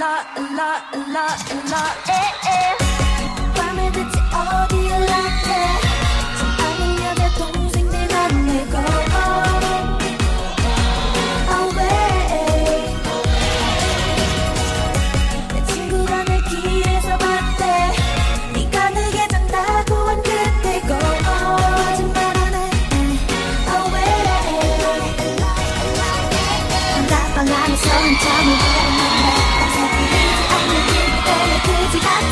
la la la la eh eh 밤에 대체 어디에 라떼 아는 여자 동생들 만나고 away 내 친구가 날 길에서 봤대 네가 늦게 잔다고 한 그때 고 거짓말 안해 away 한가방 안에서 한참을 不自拔。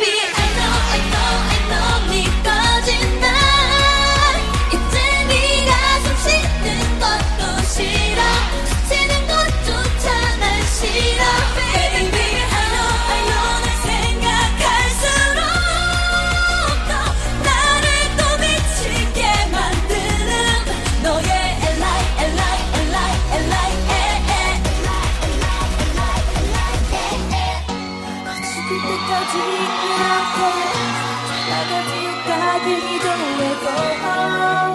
끝까지 나한테 나가지 가기 전에 외로워